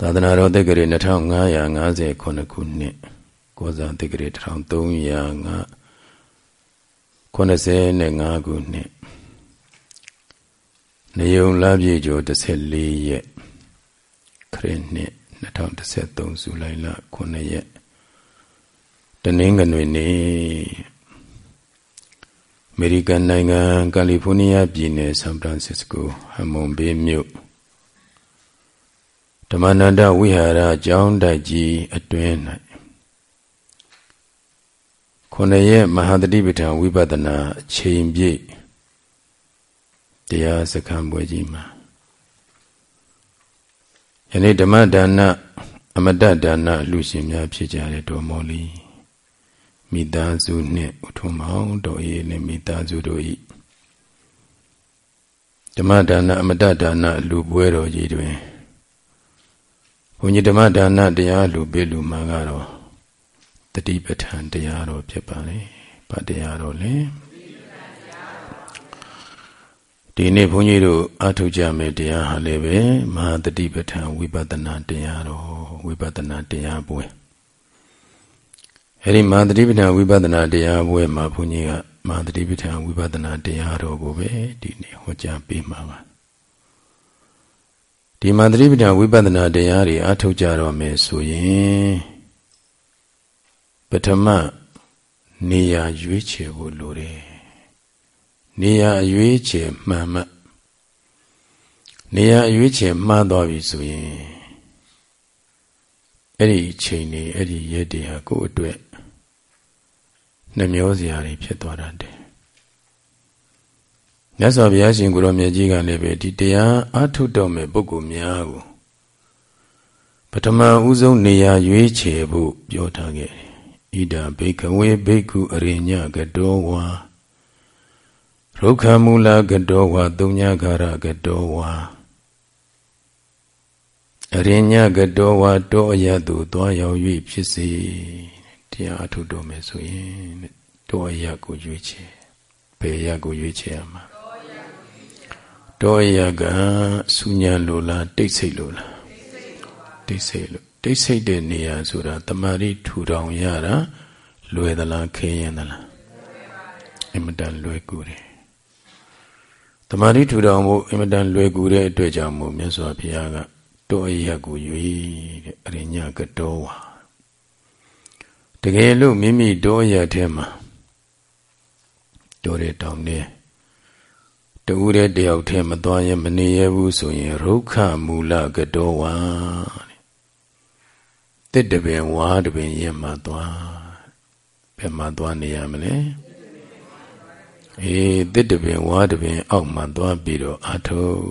သာသနာတော်တက္ကရာ2559ခုနှစ်ကောဇာတက္ကရာ1305 85ခုနှစ်နေုံလပြည့်ကျော်14ရက်ခရစ်နှစ်2013ဇူလိုင်လ9ရက်တနင်္ဂနွေနေ့အမေရိကန်နိုင်ငံကယ်လီဖိုးနီးယားပြည်နယ်ဆန်ဖရန်စစ္စကိုဟမွန်ဘေးမြို့ဓ မ္မနန္ဒဝိဟာရကျောင်းတိုက်ကြီးအတွင်း၌ခုနှစ်ရက်မဟာတတိပဋ္ဌာန်ဝိပဿနာအချိန်ပြည့်တရားစခန်းပွဲကြီးမှာယနေ့ဓမ္မဒါနအမတ္တဒါနလူရှင်များဖြစ်ကြတဲ့တော်မောလီမိသားစုနှင့်ဥထုံမောင်တော်၏နှင့်မိသားစုတို့၏ဓမ္မဒါနအမတ္တဒါနလူပွဲတော်ကြီးတွင်ဘု န်းကြီးဓမ္မဒါနတရားလူပေးလူမှာကတော့တတိပဋ္ဌာန်တရားတော်ဖြစ်ပါလေ။ဘာတရားတော်လဲ။ဒီနေ့ဘုန်းကြီးတို့အထုကြမယ်တရားဟာလည်းပဲမဟာတတိပဋ္ဌာန်ဝိပဿနာတရားတော်ဝိပဿနာတရားပွဲအဲဒီမဟာတတိပဋ္ဌာန်ဝိပဿနာတရားပွဲမှာဘုန်းကြီးကမဟာတတိပဋ္ဌာန်ဝိပဿနာတရားတော်ကိုပဲဒီနေ့ဟောကြားပေးမှာပါ ဒီမဟာတတိပဋ္ဌာန်ဝိပဿနာတရားတွေအထုကြတော့မယ်ဆိုရင်ပထမနေရာရွေးချယ်ဖို့လိုတယ်နေရာရွေးချယ်မှန်မှနေရာရွေးချယ်မှားသွားပြီဆိုရင်အဲ့ဒီချိန်နေအဲ့ဒီရက်တွေဟာကိုယ့်အတွက်နှမျောစရာတွေဖြစ်သွားတတ်တယ် မြတ်စွာဘုရားရှင်ကိုရောမြတ်ကြီးကလည်းပဲဒီတရားအထုတော်မဲ့ပုဂ္ဂိုလ်များကိုပထမဦးဆုံးနေရာရွေးချယ်ဖို့ပြောထားခဲ့တယ်ဣဒဘိကဝေဘိက္ခုအရိညကတောဝါရုခမူလကတောဝါသုံးညခရကတောဝါအရိညကတောဝါတောအရသူသွားရောက်၍ဖြစ်စေတရားအထုတော်မယ်ဆိုရင်တောအရကိုရွေးချယ်ဘယ်ရကိုရွေးချယ်ရမှာ တောအရကဆုညာလိုလားတိတ်ဆိတ်လိုလားတိတ်ဆိတ်လို့တိတ်ဆိတ်တဲ့နေရာဆိုတာတမာရီထူထောင်ရတာလွယ်သလားခဲရင်သလားအင်မတန်လွယ်ကူတယ်တမာရီထူထောင်ဖို့အင်မတန်လွယ်ကူတဲ့အတွက်ကြောင့်မို့မြတ်စွာဘုရားကတောအရက်ကိုယူတဲ့အရိညာကတောဝါတကယ်လို့မိမိတောအရက်ထဲမှာတောတဲ့တောင်နဲ့ တူတဲ့တယောက်ထဲမသွားရင်မနေရဘူးဆိုရင်ရုခမူလကတောဝါတစ်တပင်ဝါတပင်ရင်မှသွားဘယ်မှသွားနေရမလဲအေးတစ်တပင်ဝါတပင်အောက်မှသွားပြီးတော့အာထုတ်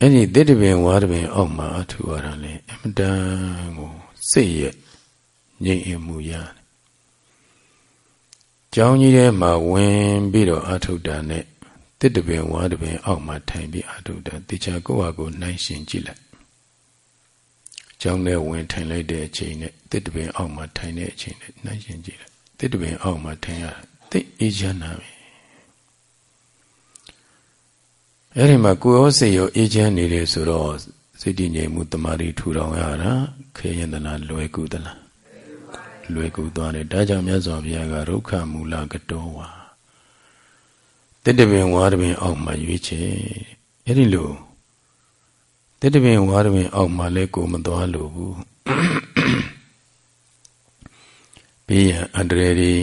အဲ့ဒီတစ်တပင်ဝါတပင်အောက်မှအာထုတ်ရတာလေအမတန်ကိုစိတ်ရဲ့ငြိမ်အမှုရတယ် ကျောင်းကြီးထဲမှာဝင်ပြီးတော့အာထုတ်တာနဲ့တစ်တပင်ဝါတပင်အောက်မှာထိုင်ပြီးအာထုတ်တာတေချာကိုယ့်ဟာကိုယ်နှိုင်းရှင်ကြည့်လိုက်ကျောင်းထဲဝင်ထိုင်လိုက်တဲ့အချိန်နဲ့တစ်တပင်အောက်မှာထိုင်တဲ့အချိန်နဲ့နှိုင်းရှင်ကြည့်လိုက်တစ်တပင်အောက်မှာထိုင်ရတာသိအေးချမ်းတာပဲအဲ့ဒီမှာကိုယ်ရောစိတ်ရောအေးချမ်းနေတယ်ဆိုတော့စိတ်တည်ငြိမ်မှုတမာရီထူထောင်ရတာခေရင်သလားလွယ်ကူသလား လွယ်ကူသွားတယ်ဒါကြောင့်မြတ်စွာဘုရားကဒုက္ခမူလကတောဝါတစ်တပင်ဝါတပင်အောက်မှာရွေးချယ်အဲ့ဒီလိုတစ်တပင်ဝါတပင်အောက်မှာလဲကိုမသွားလို့ဘူးဘေးရန်အန္တရာယ်တွေ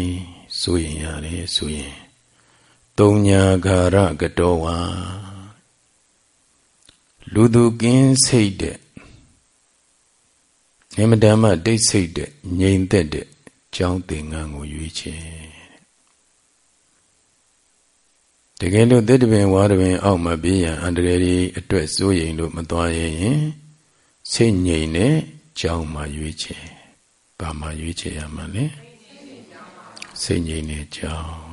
စိုးရင်ရတယ်ဆိုရင်တုံညာဂါရကတောဝါလူသူကင်းစိတ်တဲ့ အမတန်မှတိတ်ဆိတ်တဲ့ငြိမ်သက်တဲ့ကြောင်းသင်္ကန်းကိုရွေးချယ်တကယ်လို့သစ်တပင်ဝါတပင်အောက်မှာပြေးရန်အန္တရာယ်တွေအတွက်စိုးရိမ်လို့မသွားရင်စိတ်ငြိမ်တဲ့ကြောင်းမှာရွေးချယ်ဘာမှရွေးချယ်ရမှာလဲစိတ်ငြိမ်တဲ့ကြောင်း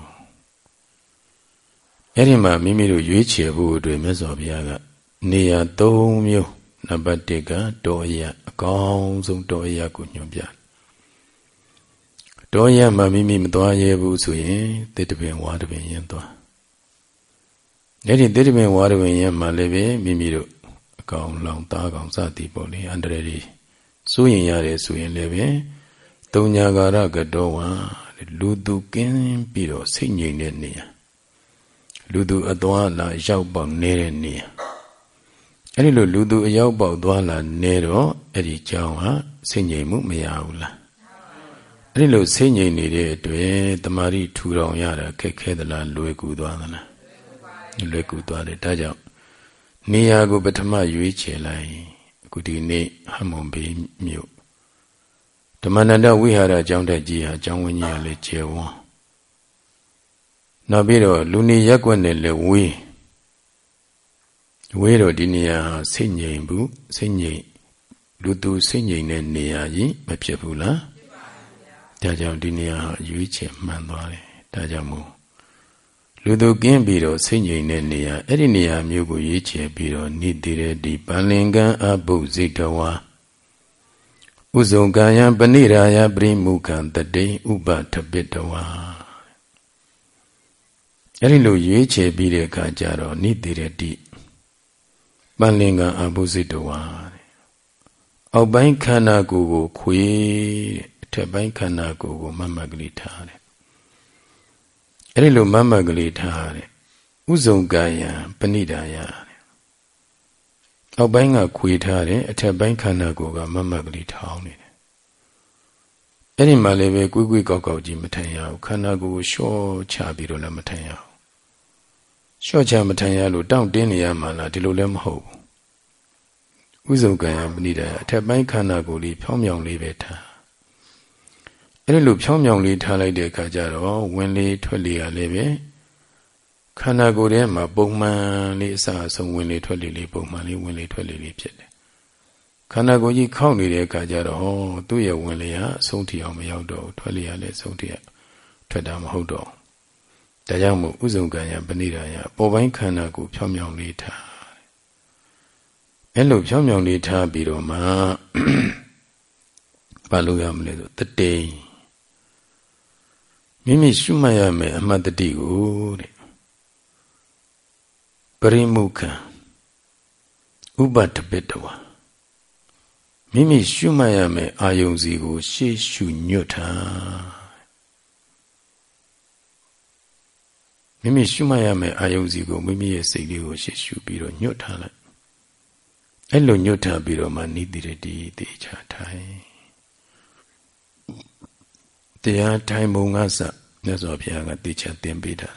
အဲ့ဒီမှာမိမိတို့ရွေးချယ်ဖို့အတွက်မြတ်စွာဘုရားကနေရာ၃မျိုး နံပါတ်1ကတောရအကောင်းဆုံးတောရကိုညွှန်ပြတောရမှာမိမိမသွားရဲဘူးဆိုရင်တစ်တပင်ဝါတပင်ရင်သွားအဲ့ဒီတစ်တပင်ဝါတပင်ရင်မှာလည်းပဲမိမိတို့အကောင်လောင်သားကောင်စသည်ပေါ့လေအန္တရာယ်တွေစိုးရင်ရတယ်ဆိုရင်လည်းပဲတုံညာကာရကတောဝံလူသူကင်းပြီးတော့စိတ်ငြိမ်တဲ့နေရာလူသူအသွားလာရောက်ပေါက်နေတဲ့နေရာ အဲ့ဒီလိုလူသူအရောက်ပေါက်သွားလာနေတော့အဲ့ဒီကြောင်းဟာစိတ်ငြိမ်မှုမရဘူးလားအဲ့ဒီလိုစိတ်ငြိမ်နေတဲ့အတွက်တမာရီထူထောင်ရတာခက်ခဲသလားလွယ်ကူသွားသလားလွယ်ကူသွားတယ်ဒါကြောင့်နေရာကိုပထမရွေးချယ်လိုက်အခုဒီနေ့ဟမွန်ဘေးမြို့ဓမ္မနန္ဒဝိဟာရအကြောင်းတက်ကြီးဟာအကြောင်းဝင်းကြီးကလည်းကျေဝန်းနောက်ပြီးတော့လူနေရက်ွက်နဲ့လည်းဝေး ဝေးတော့ဒီနေရာဟာစိတ်ငြိမ်ဘူးစိတ်ငြိမ်လူသူစိတ်ငြိမ်တဲ့နေရာကြီးမဖြစ်ဘူးလားဒါကြောင့်ဒီနေရာဟာရွေးချယ်မှန်သွားတယ်ဒါကြောင့်မို့လူသူကင်းပြီးတော့စိတ်ငြိမ်တဲ့နေရာအဲ့ဒီနေရာမျိုးကိုရွေးချယ်ပြီးတော့နေတည်တဲ့ဒီပန္လင်ကံအဘုဇိတဝါဥဇုံကာယံပဏိရာယပရိမုခံတတိဥပထပိတဝါအဲ့ဒီလိုရွေးချယ်ပြီးတဲ့အခါကျတော့နိတိရတိ ပန္လင်ကံအဘုဇိတဝါအောက်ပိုင်းခန္ဓာကိုယ်ကို ခွေတဲ့အထက်ပိုင်းခန္ဓာကိုယ်ကိုမမတ်ကလေးထားတယ်အဲ့ဒီလိုမမတ်ကလေးထားတယ်ဥဇုံကာယံပဏိဒါယအောက်ပိုင်းကခွေထားတယ်အထက်ပိုင်းခန္ဓာကိုယ်ကမမတ်ကလေးထောင်းနေတယ်အဲ့ဒီမှာလည်းပဲကွေးကွေးကောက်ကောက်ကြီးမထိုင်ရဘူးခန္ဓာကိုယ်ကိုလျှော့ချပြီးတော့လည်းမထိုင်ရဘူး လျှော့ချမထိုင်ရလို့တောင့်တင်းနေရမှလားဒီလိုလည်းမဟုတ်ဘူးဥဇုံကံယပဏိဒါယအထက်ပိုင်းခန္ဓာကိုယ်လေးဖြောင်းမြောင်လေးပဲထားအဲ့ဒီလိုဖြောင်းမြောင်လေးထားလိုက်တဲ့အခါကျတော့ဝင်လေးထွက်လေးရလည်းပဲခန္ဓာကိုယ်ထဲမှာပုံမှန်လေးအစအဆုံးဝင်လေထွက်လေလေးပုံမှန်လေးဝင်လေထွက်လေလေးဖြစ်တယ်ခန္ဓာကိုယ်ကြီးခောက်နေတဲ့အခါကျတော့ဟောသူ့ရဲ့ဝင်လေဟာအဆုံးထိအောင်မရောက်တော့ဘူးထွက်လေရလည်းအဆုံးထိထွက်တာမဟုတ်တော့ ဒါကြောင့်မို့ဥဇုံကံရပဏိဒါယပေါ်ပိုင်းခန္ဓာကိုယ်ဖြောင်းမြောင်လေးထားအဲ့လိုဖြောင်းမြောင်လေးထားပြီးတော့မှဘာလို့ရမလဲဆိုတတိမိမိရှုမှတ်ရမယ်အမှတ်တတိကိုတဲ့ပရိမုခံဥပတပိတဝါမိမိရှုမှတ်ရမယ်အာယုံစီကို ရှေ့ရှုညွတ်ထား မိမိရှုမှတ်ရမယ်အာယုံစီကိုမိမိရဲ့စိတ်လေးကိုရှေ့ရှုပြီးတော့ညွတ်ထားလိုက်အဲ့လိုညွတ်ထားပြီးတော့မှနိတိရတိတေချာထိုင်တရားထိုင်ပုံကစမြတ်စွာဘုရားကတေချာသင်ပေးတာ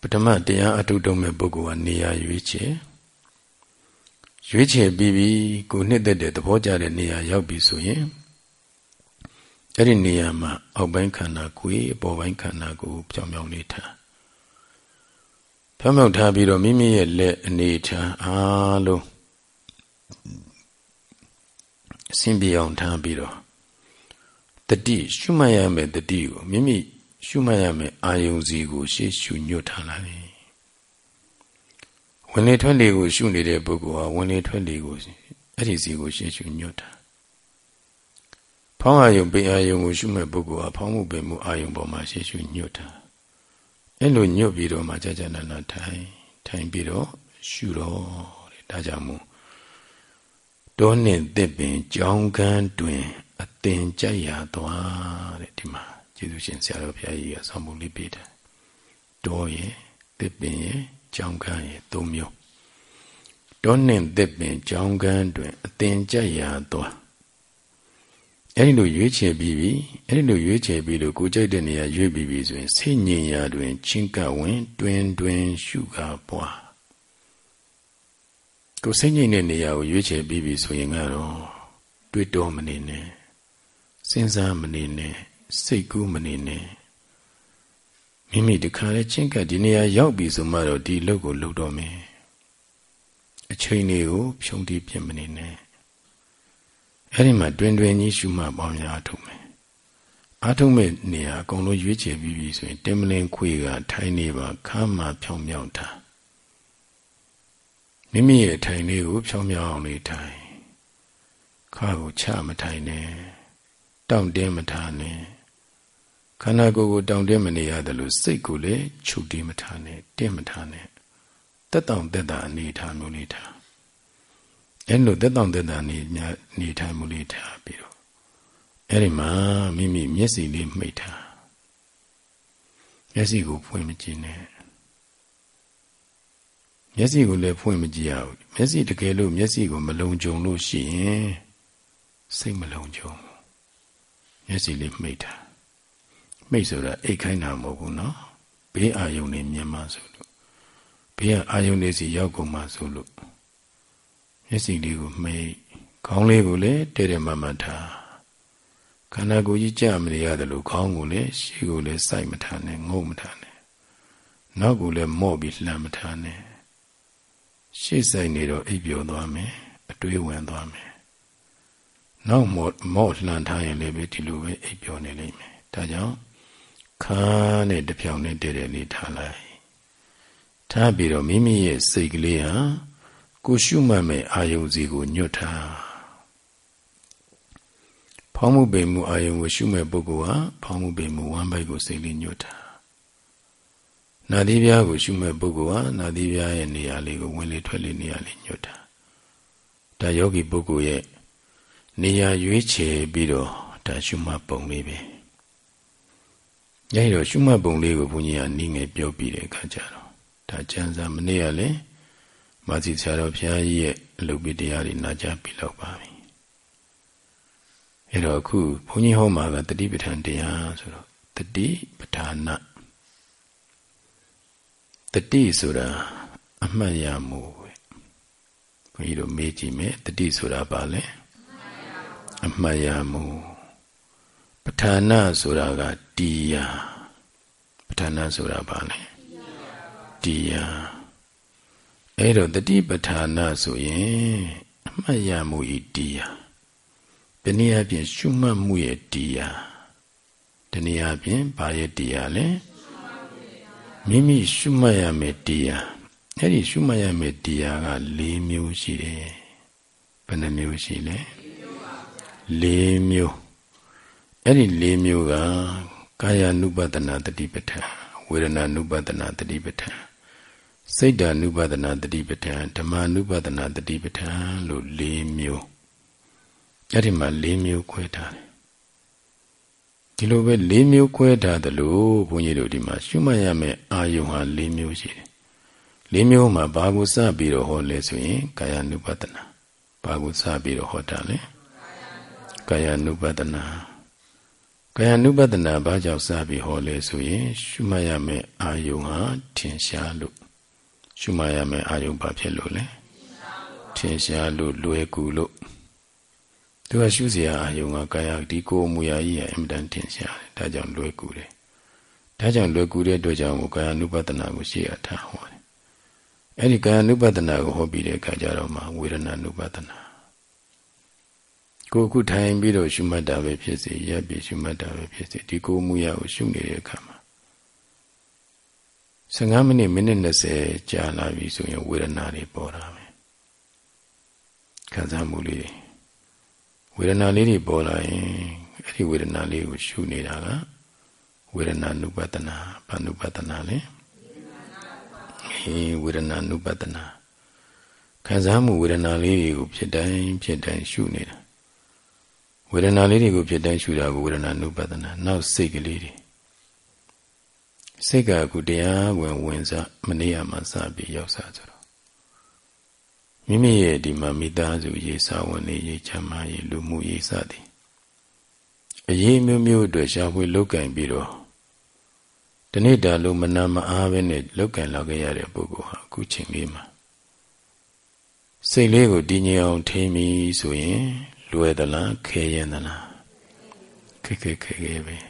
ပထမတရားအထုတုံးမဲ့ပုဂ္ဂိုလ်ကနေရာရွေးချယ်ရွေးချယ်ပြီးပြီကိုနှစ်သက်တဲ့သဘောကျတဲ့နေရာရောက်ပြီဆိုရင် အဲ့ဒီနေရာမှာအောက်ပိုင်းခန္ဓာကိုယ်အပေါ်ပိုင်းခန္ဓာကိုယ်ပြောင်းပြောင်းလေးထားဖြောင်းဖြောင်းထားပြီးတော့မိမိရဲ့လက်အနေထားအားလုံးအစဉ်ပြေအောင်ထားပြီးတော့တတိရှုမှတ်ရမယ်တတိကိုမိမိရှုမှတ်ရမယ်အာယုံစီကို ရှေ့ရှုညွတ်ထားလိုက်ဝင်လေထွက်လေကို ရှုနေတဲ့ပုဂ္ဂိုလ်ဟာဝင်လေထွက်လေကိုအဲ့ဒီစီကိုရှေ့ရှုညွတ်တာ ဖောင်းအာယုံပေအာယုံကိုရှုမဲ့ပုဂ္ဂိုလ်ဟာဖောင်းမှုပေမှုအာယုံပေါ်မှာရှေ့ရှုညွတ်တာအဲ့လိုညွတ်ပြီးတော့မှကြာကြာနာနာထိုင်ထိုင်ပြီးတော့ရှုတော့တဲ့ဒါကြောင့်မို့တောနှင့်တစ်ပင်ကြောင်းကန်းတွင်အသင်ကြိုက်ရသွားတဲ့ဒီမှာကျေးဇူးရှင်ဆရာတော်ဘုရားကြီးကဆောင်းပုံလေးပေးတယ်တောရဲ့တစ်ပင်ရဲ့ကြောင်းကန်းရဲ့သုံးမျိုးတောနှင့်တစ်ပင်ကြောင်းကန်းတွင်အသင်ကြိုက်ရသွား အဲ့ဒီလိုရွေးချယ်ပြီးပြီအဲ့ဒီလိုရွေးချယ်ပြီးလို့ကိုကြိုက်တဲ့နေရာရွေးပြီးပြီဆိုရင်စိတ်ငြိမ်ရာတွင်ချင်းကပ်ဝင် တွင်တွင်ရှုကားပွားကိုစိတ်ငြိမ်တဲ့နေရာကိုရွေးချယ်ပြီးပြီဆိုရင်ကတော့တွေးတောမနေနဲ့စဉ်းစားမနေနဲ့စိတ်ကူးမနေနဲ့မိမိတခါလဲချင်းကပ်ဒီနေရာရောက်ပြီဆိုမှတော့ဒီလုပ်ကိုလုပ်တော့မယ်အချိန်လေးကိုဖြုံးတီးပြစ်မနေနဲ့ အဲ့ဒီမှာတွင်တွင်ကြီးရှုမှတ်ပေါင်းများထုတ်မယ်အားထုတ်မဲ့နေရာအကုန်လုံးရွေးချယ်ပြီးပြီဆိုရင်တင်မလင်ခွေကထိုင်နေပါခမ်းမှာဖြောင်းမြောင်းတာမိမိရဲ့ထိုင်လေးကိုဖြောင်းမြောင်းအောင်လေးထိုင်ခါကိုချမထိုင်နဲ့တောင့်တင်းမထားနဲ့ခန္ဓာကိုယ်ကိုတောင့်တင်းမနေရတယ်လို့စိတ်ကိုလည်းချုပ်တင်းမထားနဲ့တင်းမထားနဲ့တက်တောင့်တက်တာအနေထားမျိုးလေးထား အဲ့လိုတက်တောင့်တက်တာနေနေထားမှုလေးထားပြီးတော့အဲ့ဒီမှာမိမိမျက်စိလေးမှိတ်ထားမျက်စိကိုဖွင့်မကြည့်နဲ့မျက်စိကိုလည်းဖွင့်မကြည့်ရဘူးမျက်စိတကယ်လို့မျက်စိကိုမလုံခြုံလို့ရှိရင်စိတ်မလုံခြုံမျက်စိလေးမှိတ်ထားမိတ်ဆိုတာအိတ်ခိုင်းတာမဟုတ်ဘူးနော်ဘေးအာယုန်နေမြင်မှဆိုလို့ဘေးကအာယုန်နေစီရောက်ကုန်မှဆိုလို့ မျက်စိလေးကိုမှိတ်ခေါင်းလေးကိုလည်းတဲတဲမမထားခန္ဓာကိုယ်ကြီးကြမနေရတယ်လို့ခေါင်းကိုလည်းရှေ့ကိုလည်းစိုက်မထားနဲ့ငုံမထားနဲ့နောက်ကိုလည်းမော့ပြီးလှမ်းမထားနဲ့ရှေ့ဆိုင်နေတော့အိပ်ပျော်သွားမယ်အတွေးဝင်သွားမယ်နောက်မော့မော့လှမ်းထားရင်လည်းပဲဒီလိုပဲအိပ်ပျော်နေလိမ့်မယ်ဒါကြောင့်ခါနဲ့တပြောင်နဲ့တည့်တယ်လေးထားလိုက်ထားပြီးတော့မိမိရဲ့စိတ်ကလေးဟာ ကိုရှုမှတ်မဲ့အာယုံစီကိုညွတ်ထားဖောင်းမှုပေမှုအာယုံကိုရှုမဲ့ပုဂ္ဂိုလ်ဟာဖောင်းမှုပေမှုဝမ်းပိုက်ကိုစိတ်လေးညွတ်ထားနာသီးပြားကိုရှုမဲ့ပုဂ္ဂိုလ်ဟာနာသီးပြားရဲ့နေရာလေးကိုဝင်လေထွက်လေနေရာလေးညွတ်ထားဒါယောဂီပုဂ္ဂိုလ်ရဲ့နေရာရွေးချယ်ပြီးတော့ဒါရှုမှတ်ပုံလေးပဲညို့တော့ရှုမှတ်ပုံလေးကိုဘုန်းကြီးကနီးငယ်ပြောပြီးတဲ့အခါကျတော့ဒါကျမ်းစာမနေ့ကလည်း မာစီဆရာတော်ဘုရားကြီးရဲ့အလုပ်ပိတရားတွေနာကြားပြီးလောက်ပါပြီအဲ့တော့အခုဘုန်းကြီးဟောမှာကတတိပဋ္ဌာန်တရားဆိုတော့တတိပဋ္ဌာနတတိဆိုတာအမှတ်ရမှုပဲဘုန်းကြီးတို့မေးကြည့်မယ်တတိဆိုတာဘာလဲအမှတ်ရမှုပဋ္ဌာနဆိုတာကတရားပဋ္ဌာနဆိုတာဘာလဲတရား အဲ့တော့တတိပဋ္ဌာနဆိုရင်အမှတ်ရမှုဤတရားတနည်းအားဖြင့်ရှုမှတ်မှုရဲ့တရားတနည်းအားဖြင့်ဘာရဲ့တရားလဲမိမိရှုမှတ်ရမယ့်တရားအဲ့ဒီရှုမှတ်ရမယ့်တရားက၄မျိုးရှိတယ်ဘယ်နှမျိုးရှိလဲ၄မျိုးအဲ့ဒီ၄မျိုးကကာယ ानु ပဒနာတတိပဋ္ဌာန်ဝေဒနာ ानु ပဒနာတတိပဋ္ဌာန် စိတ်ဓာနုပဒနာတတိပဋ္ဌာန်ဓမ္မနုပဒနာတတိပဋ္ဌာန်လို့၄မျိုးအဲ့ဒီမှာ၄မျိုးခွဲထားတယ်ဒီလိုပဲ၄မျိုးခွဲထားတယ်လို့ဘုန်းကြီးတို့ဒီမှာရှုမှတ်ရမယ့်အာယုံဟာ၄မျိုးရှိတယ်၄မျိုးမှာဘာကိုစပြီးတော့ဟောလဲဆိုရင်ကာယ ानु ပဒနာဘာကိုစပြီးတော့ဟောတာလဲကာယ ानु ပဒနာကာယ ानु ပဒနာဘာကြောင့်စပြီးဟောလဲဆိုရင်ရှုမှတ်ရမယ့်အာယုံဟာထင်ရှားလို့ ရှုမှရမယ်အာယုံပါဖြစ်လို့လေထင်ရှားလို့လွယ်ကူလို့သူကရှုစရာအာယုံကကာယဒီကိုအမူအရာကြီးအင်မတန်ထင်ရှားတယ်ဒါကြောင့်လွယ်ကူတယ်ဒါကြောင့်လွယ်ကူတဲ့အတွက်ကြောင့်ကာယ ानु ပတနာကိုရှေ့အထားဟောတယ်အဲ့ဒီကာယ ानु ပတနာကိုဟောပြီးတဲ့အခါကျတော့မှဝေဒနာ ानु ပတနာကိုအခုထိုင်ပြီးတော့ရှုမှတ်တာပဲဖြစ်စေရပ်ပြီးရှုမှတ်တာပဲဖြစ်စေဒီကိုအမူအရာကိုရှုနေတဲ့အခါမှာ 15မိနစ်မိနစ်20ကြာလာပြီဆိုရင်ဝေဒနာတွေပေါ်တာပဲခံစားမှုလေးတွေဝေဒနာလေးတွေပေါ်လာရင်အဲ့ဒီဝေဒနာလေးကိုရှုနေတာကဝေဒနာနုပတနာဘာနုပတနာလဲဟေးဝေဒနာနုပတနာခံစားမှုဝေဒနာလေးတွေကိုဖြစ်တိုင်းဖြစ်တိုင်းရှုနေတာဝေဒနာလေးတွေကိုဖြစ်တိုင်းရှုတာကိုဝေဒနာနုပတနာနောက်စိတ်ကလေးတွေ စိတ်ကအခုတရားဝင်ဝင်စားမနေရမှစပြီးရောက်စားဆိုတော့မိမိရဲ့ဒီမှာမိသားစုရေးစာဝင်နေရေးချမ်းသာရေးလူမှုရေးစသည်အရေးမျိုးမျိုးအတွက်ရှားဖွေလောက်ကင်ပြီးတော့တနေ့တာလုံးမနာမအားပဲနဲ့လောက်ကင်လောက်ခဲ့ရတဲ့ပုဂ္ဂိုလ်ဟာအခုချိန်လေးမှာစိတ်လေးကိုတည်ငြိမ်အောင်ထိမ့်ပြီးဆိုရင်လွယ်သလားခဲရင်သလားခက်ခဲခဲခဲပဲ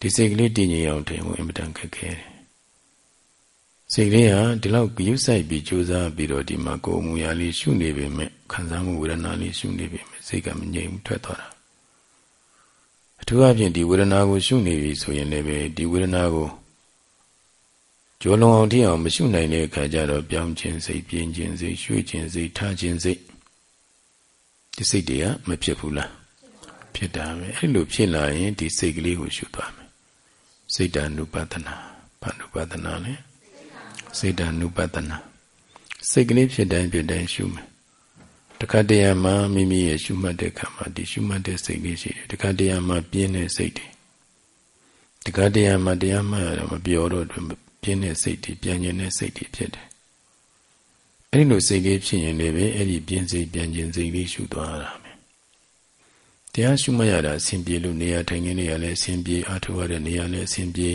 ဒီစိတ်ကလေးတည်ငြိမ်အောင်ထိမှုအင်မတန်ခက်ခဲတယ်စိတ်လေးဟာဒီလောက်ဂယုစိုက်ပြီးကြိုးစားပြီးတော့ဒီမှာကိုယ်မူရာလေးရှုနေပေမဲ့ခံစားမှုဝေဒနာလေးရှုနေပေမဲ့စိတ်ကမငြိမ်ထွက်သွားတာအထူးအဖြင့်ဒီဝေဒနာကိုရှုနေပြီဆိုရင်လည်းပဲဒီဝေဒနာကိုကြောလုံးအောင်ထိအောင်မရှုနိုင်တဲ့အခါကျတော့ပြောင်းခြင်းစိတ်ပြင်းခြင်းစိတ်ရွှေ့ခြင်းစိတ်ထားခြင်းစိတ်ဒီစိတ်တွေကမဖြစ်ဘူးလားဖြစ်တာပဲအဲ့လိုဖြစ်လာရင်ဒီစိတ်ကလေးကိုရှုသွားမယ် စိတ်တ ानु ပတနာဘာနုပတနာလဲစိတ်တ ानु ပတနာစိတ်ကလေးဖြစ်တိုင်းဖြစ်တိုင်းရှုမယ်တခါတရံမှာမိမိရဲ့ရှုမှတ်တဲ့ခါမှာဒီရှုမှတ်တဲ့စိတ်လေးရှိတယ်တခါတရံမှာပြင်းတဲ့စိတ်တွေတခါတရံမှာတရားမှတ်ရတော့မပြောတော့ပြင်းတဲ့စိတ်တွေပြန်ကျင်တဲ့စိတ်တွေဖြစ်တယ်အဲ့ဒီလိုစိတ်လေးဖြစ်ရင်လည်းပဲအဲ့ဒီပြင်းစိတ်ပြန်ကျင်စိတ်လေးရှုသွားတာ တရားရှုမှတ်ရတာအစဉ်ပြေလို့နေရာထိုင်ခင်းနေရာလည်းအစဉ်ပြေအားထုတ်ရတဲ့နေရာလည်းအစဉ်ပြေ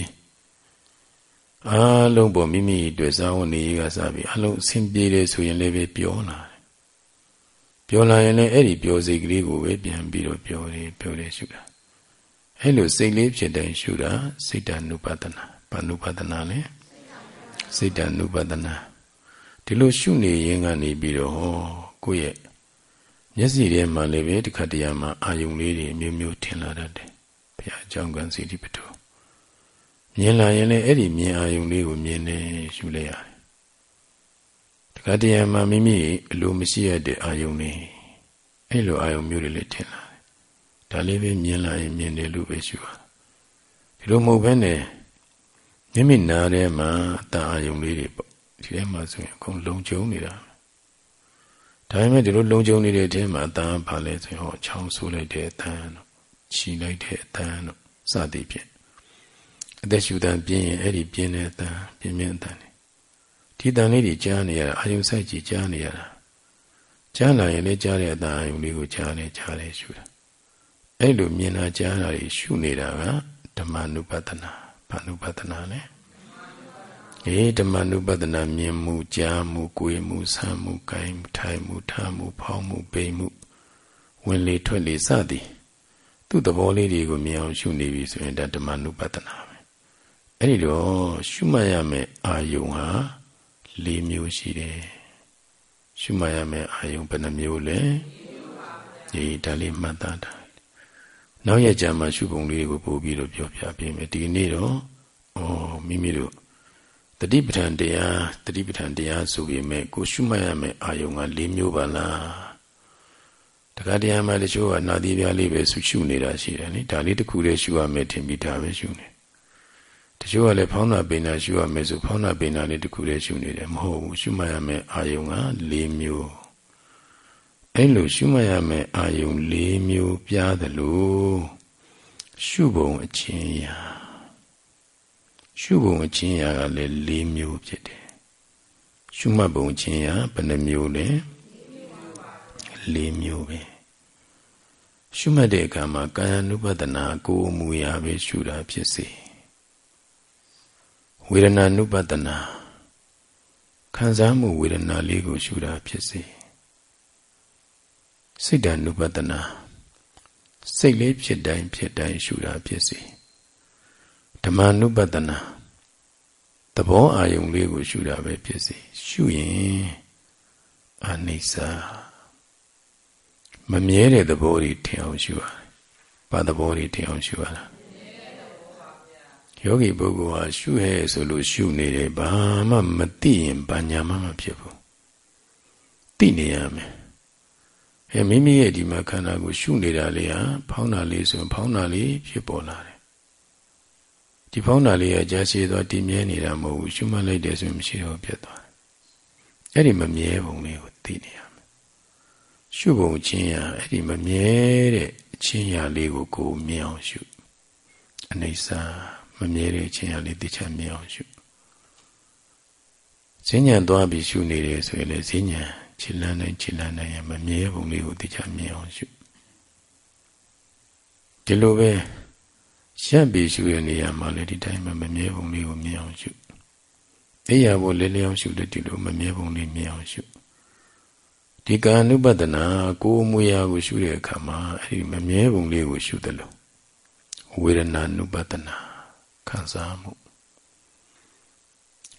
အားလုံးပေါ်မိမိတွေ့စားဝန်နေကစပြီးအလုံးအစဉ်ပြေတယ်ဆိုရင်လည်းပဲပြောလာတယ်ပြောလာရင်လည်းအဲ့ဒီပြောစိတ်ကလေးကိုပဲပြန်ပြီးတော့ပြောတယ်ပြောတယ်ရှုတာအဲ့လိုစိတ်လေးဖြစ်တိုင်းရှုတာစိတ်တ ानु ပဒနာဘာနုပဒနာလဲစိတ်တ ानु ပဒနာဒီလိုရှုနေရင်ကနေပြီးတော့ကိုယ့်ရဲ့ မျက်စိထဲမှာလည်းပဲတစ်ခါတည်းမှာအာယုံလေးတွေမျိုးမျိုးထင်လာတတ်တယ်ဘုရားအကြောင်းကံစီတိပတောမြင်လာရင်လည်းအဲ့ဒီမြင်အာယုံလေးကိုမြင်နေရှုလိုက်ရတယ်တခါတည်းမှာမိမိအလိုမရှိရတဲ့အာယုံလေးအဲ့လိုအာယုံမျိုးတွေလည်းထင်လာတယ်ဒါလေးပဲမြင်လာရင်မြင်တယ်လို့ပဲရှုရဒီလိုမဟုတ်ဘဲနဲ့မိမိနားထဲမှာအတအာယုံလေးတွေပေါ့ဒီထဲမှာဆိုရင်အကုန်လုံခြုံနေတာ ဒါပေမဲ့ဒီလိုလုံခြုံနေတဲ့အထဲမှာအတန်ဘာလဲဆိုရင်ဟောချောင်းဆိုးလိုက်တဲ့အတန်တို့ခြီလိုက်တဲ့အတန်တို့စသည်ဖြင့်အသက်ရှူတန်ပြင်းရင်အဲ့ဒီပြင်းတဲ့အတန်ပြင်းပြင်းအတန်ဒီတန်လေးတွေကြားနေရတာအာယုံစိုက်ကြည့်ကြားနေရတာကြားလာရင်လည်းကြားတဲ့အတန်အာယုံလေးကိုကြားနေကြားနေရှူတာအဲ့လိုမြင်တာကြားတာတွေရှုနေတာကဓမ္မနုပဒနာဘာနုပဒနာလဲ အေဓမ္မနုပဒနာမြင်မှုကြားမှုကိုယ်မှုဆမ်းမှုကိုင်မှုထိုင်မှုထားမှုဖောင်းမှုပိန်မှုဝင်လေထွက်လေစသည်သူ့သဘောလေးတွေကိုမြင်အောင်ရှုနေပြီဆိုရင်ဒါဓမ္မနုပဒနာပဲအဲ့ဒီတော့ရှုမှတ်ရမယ့်အာယုံဟာ၄မျိုးရှိတယ်ရှုမှတ်ရမယ့်အာယုံဘယ်နှမျိုးလဲဒီဒါလေးမှတ်သားတာနောက်ရကြမှာရှုပုံလေးကိုပို့ပြီးတော့ပြောပြပေးမယ်ဒီနေ့တော့ဩမိမိတို့ တတိပဋ္ဌာန်တရားတတိပဋ္ဌာန်တရားဆိုပေမဲ့ကိုရှုမှတ်ရမယ့်အာယုံက၄မျိုးပါလားတခါတရားမှတချို့ကနာသီးပြားလေးပဲဆူရှုနေတာရှိတယ်နိဒါလေးတစ်ခုလေးရှုရမယ်ထင်ပြီးဒါပဲရှုနေတချို့ကလည်းဖောင်းတာပိန်တာရှုရမယ်ဆိုဖောင်းတာပိန်တာလေးတစ်ခုလေးရှုနေတယ်မဟုတ်ဘူးရှုမှတ်ရမယ့်အာယုံက၄မျိုးအဲ့လိုရှုမှတ်ရမယ့်အာယုံ၄မျိုးပြားသလိုရှုပုံအချင်းရာ ရှုပုံအချင်းရာကလည်း၄မျိုးဖြစ်တယ်ရှုမှတ်ပုံအချင်းရာဘယ်နှမျိုးလဲ၄မျိုးပဲရှုမှတ်တဲ့အခါမှာကာယ ानु ပဒနာကိုယ်မူရာပဲရှုတာဖြစ်စေဝေဒနာ ानु ပဒနာခံစားမှုဝေဒနာလေးကိုရှုတာဖြစ်စေစိတ်ဓာနုပဒနာစိတ်လေးဖြစ်တိုင်းဖြစ်တိုင်းရှုတာဖြစ်စေ ဓမ္မနုပဒနာသဘောအာယုံလေးကို ရှုတာပဲဖြစ်စေရှုရင်အနိစ္စမမြဲတဲ့သဘောတွေထင်အောင်ရှုရတယ်။ဘာသဘောတွေထင်အောင်ရှုရတာယောဂီပုဂ္ဂိုလ်ဟာရှုရဲဆိုလို့ရှုနေတယ်ဘာမှမသိရင်ဘာညာမှမဖြစ်ဘူး။သိနေရမယ်အဲမိမိရဲ့ဒီမှာခန္ဓာကိုရှုနေတာလေးဟာဖောင်းတာလေးဆိုရင်ဖောင်းတာလေးဖြစ်ပေါ်လာတယ် ဒီဖောင်းတာလေးကကြာရှည်သွားတည်မြဲနေတာမဟုတ်ဘူးရှုမှတ်လိုက်တယ်ဆိုရင်မရှိတော့ပြတ်သွားတယ်အဲ့ဒီမမြဲပုံလေးကိုသိနေရမယ်ရှုပုံချင်းရအဲ့ဒီမမြဲတဲ့အချင်းရာလေးကိုကိုမြင်အောင်ရှုအနေစာမမြဲတဲ့အချင်းရာလေးသိချမြင်အောင်ရှုဈဉ္ဉံသွားပြီးရှုနေတယ်ဆိုရင်လေဈဉ္ဉံခြေလန်းတိုင်းခြေလန်းတိုင်းရမမြဲပုံလေးကိုသိချမြင်အောင်ရှုဒီလိုပဲ ရပ်ပြီးရှုရနေရမှာလေဒီတိုင်းမှာမမြဲပုံလေးကိုမြင်အောင်ရှုအိယာဘိုလေးလျောင်းရှုတဲ့ဒီလိုမမြဲပုံလေးမြင်အောင်ရှုဒီကာနုပဒနာကိုယ်မူရာကိုရှုတဲ့အခါမှာအဲ့ဒီမမြဲပုံလေးကိုရှုတယ်လို့ဝေဒနာနုပဒနာခံစားမှု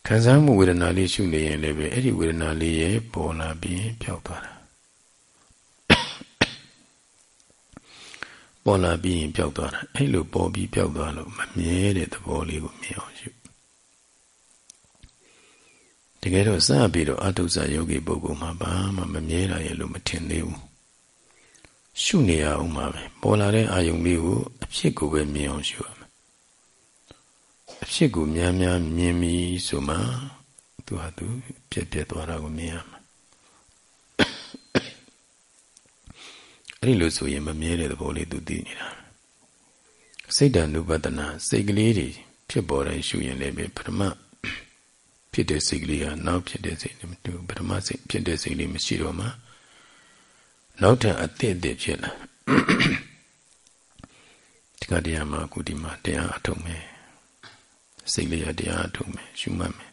ခံစားမှုဝေဒနာလေးရှုနေရင်လည်းပဲအဲ့ဒီဝေဒနာလေးရဲ့ပေါ်လာပြီးပျောက်သွားတာ ပေါ်လာပြီးရင်ပျောက်သွားတာအဲ့လိုပေါ်ပြီးပျောက်သွားလို့မမြဲတဲ့သဘောလေးကိုမြင်အောင်ရှုတကယ်တော့စပြီးတော့အတုဇယောဂီပုဂ္ဂိုလ်မှာဘာမှမမြဲတာရဲ့လို့မထင်သေးဘူးရှုနေရအောင်ပါပဲပေါ်လာတဲ့အာယုံလေးကိုအဖြစ်ကိုပဲမြင်အောင်ရှုရအဖြစ်ကိုများများမြင်ပြီဆိုမှသူဟာသူပြက်ပြက်သွားတာကိုမြင်ရမှာ အဲ့ဒီလိုဆိုရင်မမြဲတဲ့သဘောလေးသူသိနေတာစိတ်တ ानु ပတနာစိတ်ကလေးတွေဖြစ်ပေါ်တိုင်းရှုရင်လည်းပဲပထမဖြစ်တဲ့စိတ်ကလေးကနောက်ဖြစ်တဲ့စိတ်နဲ့မတူပထမစိတ်ဖြစ်တဲ့စိတ်လေးမရှိတော့မှနောက်ထပ်အသစ်အသစ်ဖြစ်လာဒီကတရားမှာကုဒီမှာတရားအထုတ်မယ်စိတ်လေးရတရားအထုတ်မယ်ရှုမှတ်မယ်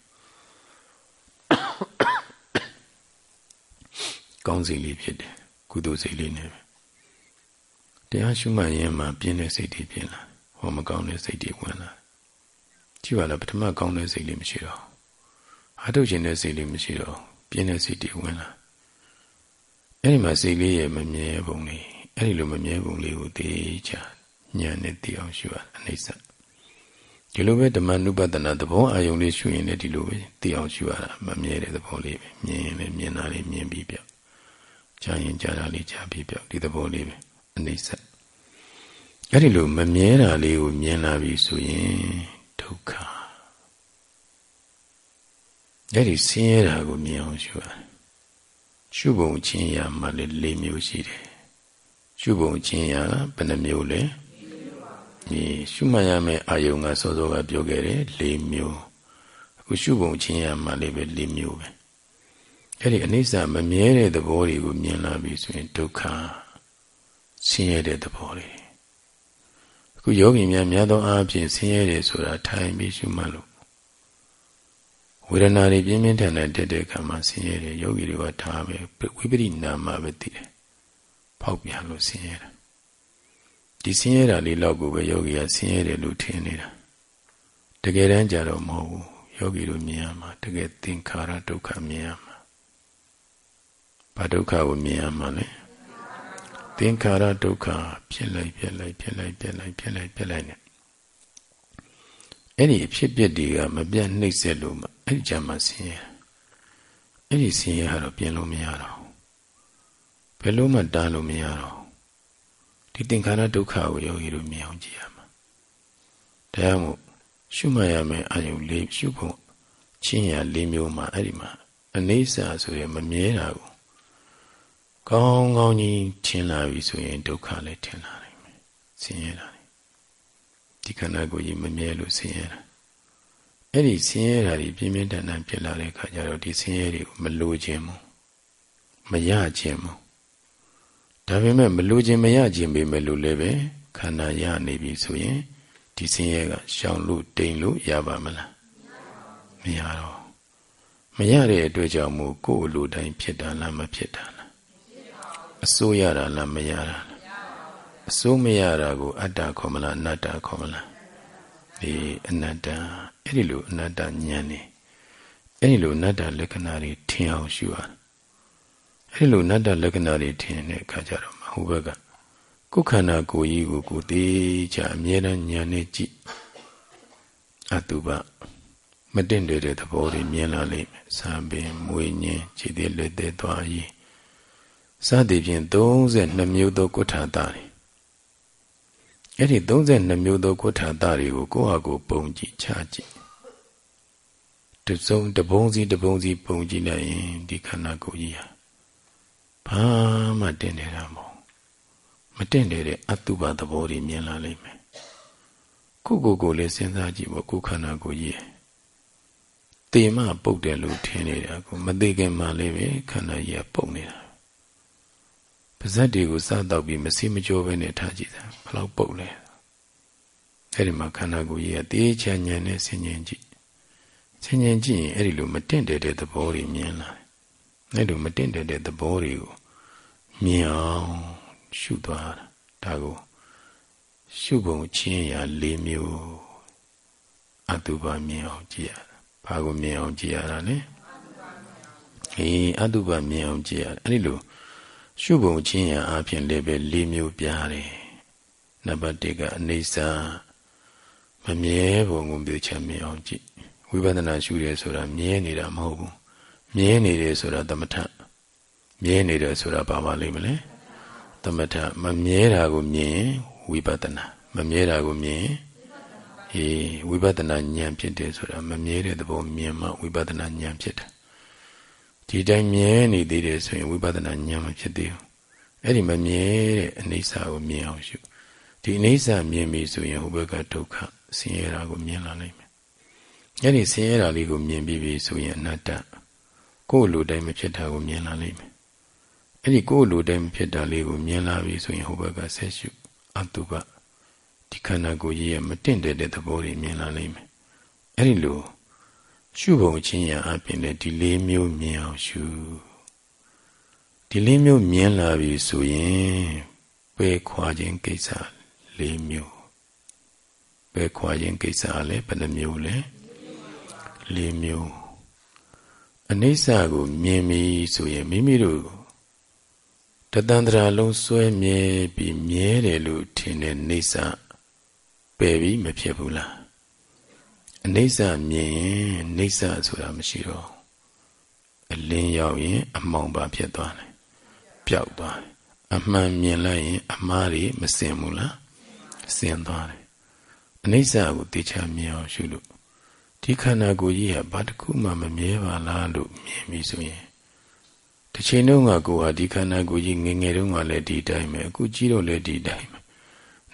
ကောင်းစိတ်လေးဖြစ်တယ်ကုသိုလ်စိတ်လေးနဲ့ တရားရှုမှတ်ရင်မှပြင်းတဲ့စိတ်တွေပြင်းလာဟောမကောင်းတဲ့စိတ်တွေဝင်လာကြည့်ပါလားပထမကောင်းတဲ့စိတ်လေးမရှိတော့အထုတ်ခြင်းတဲ့စိတ်လေးမရှိတော့ပြင်းတဲ့စိတ်တွေဝင်လာအဲ့ဒီမှာစိတ်လေးရဲ့မမြဲပုံလေးအဲ့ဒီလိုမမြဲပုံလေးကိုသိချာဉာဏ်နဲ့သိအောင်ရှုရအနိစ္စဒီလိုပဲဓမ္မနုပဒနာသဘောအာယုံလေးရှုရင်လည်းဒီလိုပဲသိအောင်ရှုရတာမမြဲတဲ့သဘောလေးပဲမြင်ရင်လည်းမြင်တာလေးမြင်ပြီးပြောက်ကြားရင်ကြားတာလေးကြားပြီးပြောက်ဒီသဘောလေးပဲ အနိစ္စအဲ့ဒီလိုမမြဲတာလေးကိုမြင်လာပြီဆိုရင်ဒုက္ခအဲ့ဒီဆင်းရဲတာကိုမြင်အောင်ရှုရတယ်ရှုပုံချင်းရာမှလည်း၄မျိုးရှိတယ်ရှုပုံချင်းရာဘယ်နှမျိုးလဲဒီရှုမှတ်ရမယ့်အာယုံကစောစောကပြောခဲ့တယ်၄မျိုးအခုရှုပုံချင်းရာမှလည်းပဲ၄မျိုးပဲအဲ့ဒီအနိစ္စမမြဲတဲ့သဘောတွေကိုမြင်လာပြီဆိုရင်ဒုက္ခ ဆင်းရဲတဲ့သဘောတွေအခုယောဂီများများသောအားဖြင့်ဆင်းရဲတယ်ဆိုတာထိုင်ပြီးရှုမှတ်လို့ဝေဒနာတွေပြင်းပြင်းထန်ထန်တက်တဲ့အခါမှာဆင်းရဲတယ်ယောဂီတွေကထားပဲဝိပရိနာမပဲသိတယ်ဖောက်ပြန်လို့ဆင်းရဲတာဒီဆင်းရဲတာလေးတော့ကိုပဲယောဂီကဆင်းရဲတယ်လို့ထင်နေတာတကယ်တမ်းကြတော့မဟုတ်ဘူးယောဂီတို့မြင်ရမှာတကယ်သင်္ခါရဒုက္ခမြင်ရမှာဘာဒုက္ခကိုမြင်ရမှာလဲသ င်္ခါရဒုက္ခဖြစ်လိုက်ပြက်လိုက်ဖြစ်လိုက်ပြက်လိုက်ဖြစ်လိုက်ပြက်လိုက်နဲ့အဲ့ဒီအဖြစ်ပြက်တွေကမပြတ်နှိမ့်ဆက်လို့မှအဲ့ဒီကြမှာဆင်းရဲအဲ့ဒီဆင်းရဲကတော့ပြင်လို့မရတော့ဘယ်လို့မှတားလို့မရတော့ဒီသင်္ခါရဒုက္ခကိုယောဂီတို့မြင်အောင်ကြည့်ရမှာတရားမို့ရှုမှတ်ရမယ်အာယုလေးရှုဖို့ချင်းရလေးမျိုးမှာအဲ့ဒီမှာအနေစာဆိုရမမြဲတာကို ကောင်းကောင်းကြီးထင်လာပြီဆိုရင်ဒုက္ခလည်းထင်လာနိုင်မယ်ဆင်းရဲတာဒီခန္ဓာကိုယ်ကြီးမမြဲလို့ဆင်းရဲတာအဲ့ဒီဆင်းရဲတာကြီးပြင်းပြင်းထန်ထန်ဖြစ်လာတဲ့အခါကျတော့ဒီဆင်းရဲတွေကိုမလိုခြင်းဘူးမရခြင်းဘူးဒါပေမဲ့မလိုခြင်းမရခြင်းပေမဲ့လို့လည်းပဲခန္ဓာရနေပြီဆိုရင်ဒီဆင်းရဲကရှောင်လို့တိမ်လို့ရပါမလားမရတော့မရတဲ့အတွက်ကြောင့်မို့ကိုယ်လိုတိုင်းဖြစ်တာလားမဖြစ်တာလား အစိုးရတာလားမရတာလားအစိုးမရတာကို အတ္တခေါ်မလားအနတ္တခေါ်မလားဒီအနတ္တအဲ့ဒီလိုအနတ္တဉာဏ်နေအဲ့ဒီလိုအနတ္တလက္ခဏာတွေထင်အောင်ရှုရအဲ့ဒီလိုအနတ္တလက္ခဏာတွေထင်တဲ့အခါကျတော့ဟိုဘက်ကကိုယ်ခန္ဓာကိုယ်ကြီးကိုကိုသေးချာအမြဲတမ်းဉာဏ်နဲ့ကြည့်အတုပမတင်တဲ့သဘောတွေမြင်လာလိမ့်မယ်။စံပင်မွေညင်းခြေသေးလက်သေးသွားရည် စသည်ဖြင့်32မျိုးသောကုဋ္ဌာတတွေအဲ့ဒီ32မျိုးသောကုဋ္ဌာတတွေကိုကိုယ့်ဟာကိုယ်ပုံကြည့်ချကြည့်တစုံတပုံစီတပုံစီပုံကြည့်လိုက်ရင်ဒီခန္ဓာကိုယ်ကြီးဟာဘာမှတင်နေတာမဟုတ်မတင်တဲ့အတုပသဘောတွေမြင်လာလိမ့်မယ်ကိုကိုကိုလည်းစဉ်းစားကြည့်ပေါ့ကိုခန္ဓာကိုယ်ကြီးတေမပုတ်တယ်လို့ထင်နေတာကိုမသိခင်မှလည်းပဲခန္ဓာကြီးကပုတ်နေတာ ပါဇက်တွေကိုစားတော့ပြီးမစီမကြောပဲနဲ့ထားကြည့်တာဘလောက်ပုတ်လဲအဲ့ဒီမှာခန္ဓာကိုယ်ကြီးကတေးချာဉာဏ်နဲ့ဆင်ញင်ကြည့်ဆင်ញင်ကြည့်ရင်အဲ့ဒီလိုမတင့်တယ်တဲ့သဘောတွေမြင်လာအဲ့လိုမတင့်တယ်တဲ့သဘောတွေကိုမြင်အောင်ရှုသွားတာဒါကိုရှုပုံချင်းရာ၄မျိုးအတုပါမြင်အောင်ကြည့်ရတာဘာကိုမြင်အောင်ကြည့်ရတာလဲအေးအတုပါမြင်အောင်ကြည့်ရအဲ့ဒီလို ရှုပုံချင်းရာအပြင်လည်းပဲ၄မျိုးပြားတယ်နံပါတ်1ကအနေစာမမြဲပုံကိုပြချမြင်အောင်ကြည့်ဝိပဿနာရှုရဲဆိုတာမြဲနေတာမဟုတ်ဘူးမြဲနေတယ်ဆိုတာသမထမြဲနေတယ်ဆိုတာဘာပါလိမ့်မလဲသမထမမြဲတာကိုမြင်ဝိပဿနာမမြဲတာကိုမြင်အေးဝိပဿနာဉာဏ်ဖြစ်တယ်ဆိုတာမမြဲတဲ့သဘောမြင်မှဝိပဿနာဉာဏ်ဖြစ်တယ် ဒီတိုင်းမြဲနေသေးတယ်ဆိုရင်ဝိပဿနာဉာဏ်မဖြစ်သေးဘူးအဲ့ဒီမမြဲတဲ့အိဋ္ဌာကိုမြင်အောင်ရှုဒီအိဋ္ဌာမြင်ပြီဆိုရင်ဟိုဘက်ကဒုက္ခဆင်းရဲတာကိုမြင်လာနိုင်မယ်အဲ့ဒီဆင်းရဲတာလေးကိုမြင်ပြီးပြီဆိုရင်အနတ္တကိုယ်လိုတိုင်းမဖြစ်တာကိုမြင်လာနိုင်မယ်အဲ့ဒီကိုယ်လိုတိုင်းမဖြစ်တာလေးကိုမြင်လာပြီဆိုရင်ဟိုဘက်ကဆက်ရှုအတုပဒီခန္ဓာကိုယ်ကြီးရဲ့မတင့်တယ်တဲ့သဘောတွေမြင်လာနိုင်မယ်အဲ့ဒီလို ရှုပုံချင်းရအပြင်လည်းဒီလေးမျိုးမြင်အောင်ရှုဒီလေးမျိုးမြင်လာပြီဆိုရင်ပယ်ခွာခြင်းကိစ္စလေးမျိုးပယ်ခွာခြင်းကိစ္စလည်းဘယ်နှမျိုးလဲလေးမျိုးအနိစ္စကိုမြင်ပြီဆိုရင်မိမိတို့တတန္တရာလုံးစွဲမြဲပြီးမြဲတယ်လို့ထင်တဲ့နေစာပယ်ပြီးမဖြစ်ဘူးလား အနိစ္စမြင်ရင်နေစာဆိုတာမရှိတော့အလင်းရောက်ရင် အမှောင်ပါဖြစ်သွားတယ်ပျောက်သွားတယ်အမှန်မြင်လိုက်ရင် အမှားတွေမစင်ဘူးလားစင်သွားတယ်အနိစ္စကိုသိချမြင်အောင်ရှုလို့ဒီခန္ဓာကိုယ်ကြီးကဘာတစ်ခုမှမမြဲပါလားလို့မြင်ပြီဆိုရင်တစ်ချိန်တုန်းကကိုယ်ဟာဒီခန္ဓာကိုယ်ကြီးငငယ်တုန်းကလည်းဒီတိုင်းပဲအခုကြီးတော့လည်းဒီတိုင်းပဲ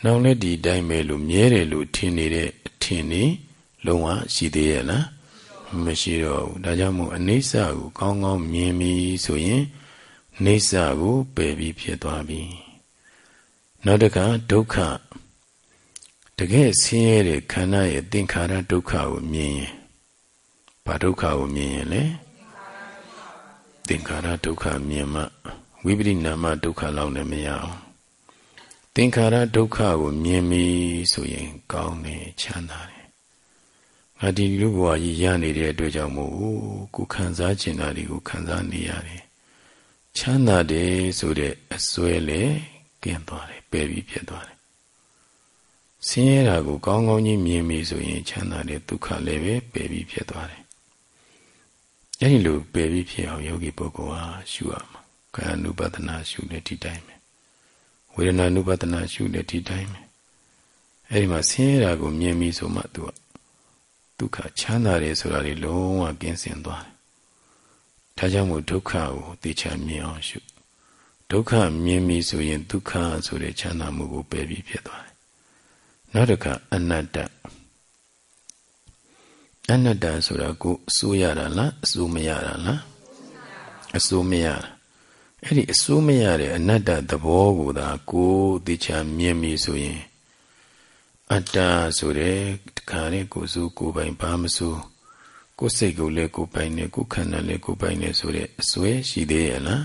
နောက်လည်းဒီတိုင်းပဲလို့မြဲတယ်လို့ထင်နေတဲ့အထင်နေ လုံးဝရှိသေးရဲ့လားမရှိတော့ဘူးဒါကြောင့်မို့အနိစ္စကိုကောင်းကောင်းမြင်ပြီဆိုရင်နေဆာကိုပယ်ပြီးဖြစ်သွားပြီနောက်တခါဒုက္ခတကယ်ဆင်းရဲတဲ့ခန္ဓာရဲ့သင်္ခါရဒုက္ခကိုမြင်ရင်ဘာဒုက္ခကိုမြင်ရင်လဲသင်္ခါရဒုက္ခမြင်မှဝိပရိနာမဒုက္ခလောက်လည်းမရအောင်သင်္ခါရဒုက္ခကိုမြင်ပြီဆိုရင် ကောင်းတယ်ချမ်းသာတယ် ငါဒီလူဘဝကြီးရနေတဲ့အတွက်ကြောင့်မို့ကိုခံစားကျင်တာတွေကိုခံစားနေရတယ်ချမ်းသာတယ်ဆိုတဲ့အစွဲလည်းကင်းသွားတယ်ပယ်ပြီးဖြစ်သွားတယ်ဆင်းရဲတာကိုကောင်းကောင်းကြီးမြင်ပြီဆိုရင်ချမ်းသာတဲ့ဒုက္ခလည်းပဲပယ်ပြီးဖြစ်သွားတယ်အဲဒီလိုပယ်ပြီးဖြစ်အောင်ယောဂီပုဂ္ဂိုလ်ဟာရှုရမှာကာယ ानु ပဒနာရှုတဲ့ဒီတိုင်းပဲဝေဒနာ ानु ပဒနာရှုတဲ့ဒီတိုင်းပဲအဲဒီမှာဆင်းရဲတာကိုမြင်ပြီဆိုမှသူက ဒုက္ခချမ်းသာတယ်ဆိုတာလေးလုံးဝကင်းစင်သွားတယ်ဒါကြောင့်မို့ဒုက္ခကိုသိချမြင်အောင်ရှုဒုက္ခမြင်ပြီဆိုရင်ဒုက္ခဆိုတဲ့ချမ်းသာမှုကိုပယ်ပြီးဖြစ်သွားတယ်နောက်တစ်ခါအနတ္တအနတ္တဆိုတာကိုအစိုးရတာလားအစိုးမရတာလားအစိုးမရတာအဲ့ဒီအစိုးမရတဲ့အနတ္တသဘောကိုသာကိုသိချမြင်ပြီဆိုရင် အတ္တဆိုတဲ့တခါနဲ့ကိုယ်စုကိုယ်ပိုင်ဘာမစိုးကိုယ်စိတ်ကိုလည်းကိုယ်ပိုင်နေကိုယ်ခန္ဓာလည်းကိုယ်ပိုင်နေဆိုတဲ့အစွဲရှိသေးရဲ့လား